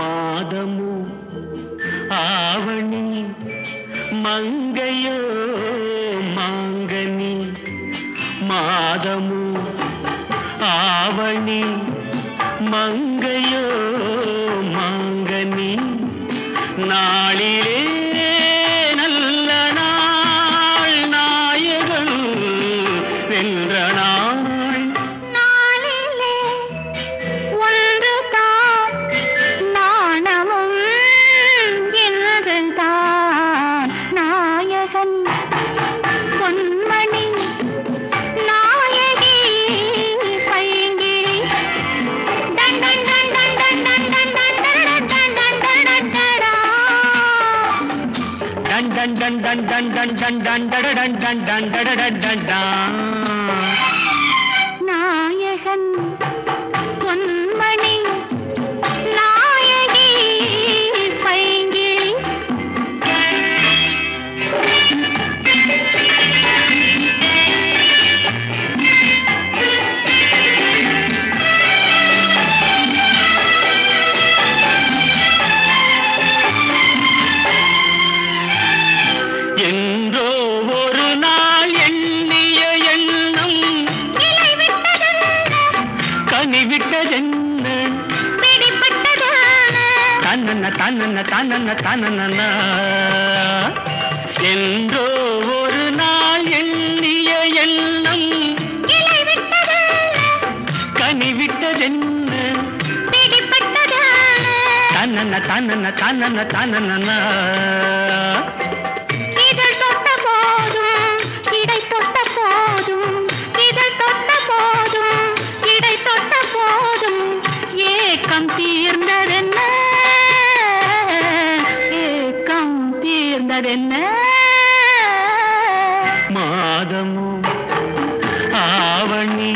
மாதமோ? ஆவணி மங்கையோ? மாங்கனி மாதமோ? ஆவணி மங்கையோ? மாங்கனி நாளிலே டன் டன் டன் டன் டன் டன் டன் டன் டட டன் டன் டன் டட டன் டன் என்றோ ஒரு நாள் எண்ணிய எண்ணம். இலை கனிவிட்டதென்ன? தன்னன்ன தன்னன்ன தன்னன்ன தன்னன்ன. என்றோ ஒரு நாள் எண்ணிய எண்ணம். இலை கனிவிட்டதென்ன தன்னன்ன தன்னன்ன தன்னன்ன தன்னன்ன. தீர்ந்ததென்ன? ஏக்கம் தீர்ந்ததென்ன? மாதமும் ஆவணி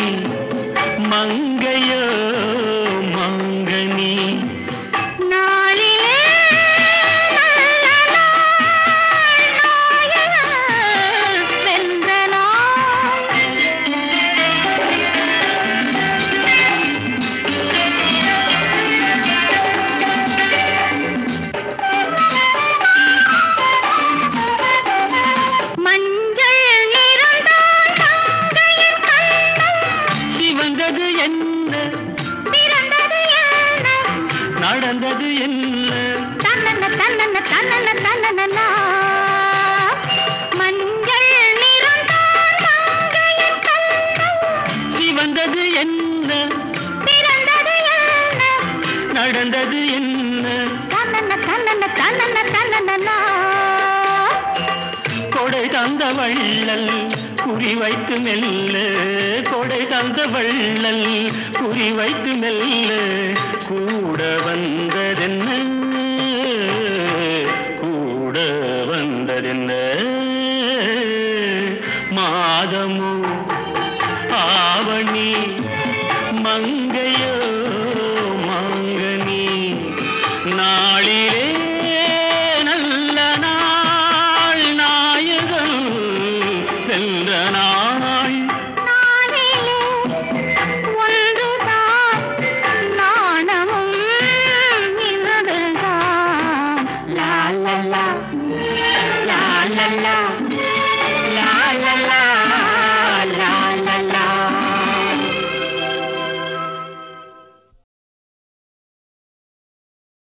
நடந்தது என்ன? தன்னன்ன தன்னன்ன தன்னன்ன தன்னன்னா. மஞ்சள் கண்கள் சிவந்தது என்ன? பிறந்தது என்ன? நடந்தது என்ன? தன்னன்ன தன்னன்ன தன்னன்ன தன்னன்னா. கொடை தந்த வள்ளல் குறி வைத்து மெல்ல. கொடை தந்த வள்ளல் குறி வைத்து மெல்ல. கூட வந்ததென்ன? கூட வந்ததென்ன? மாதமோ ஆவணி மங்கையோ மங்கனி நாளிலே நல்ல நாள் நாயகம் சென்ற